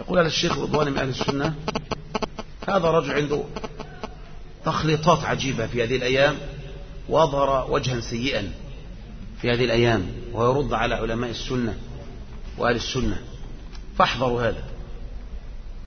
يقول هذا الشيخ رضوان من أهل السنة هذا رجل عنده تخليطات عجيبة في هذه الأيام وأظهر وجها سيئا في هذه الأيام ويرد على علماء السنة وأهل السنة. فاحذروا هذا.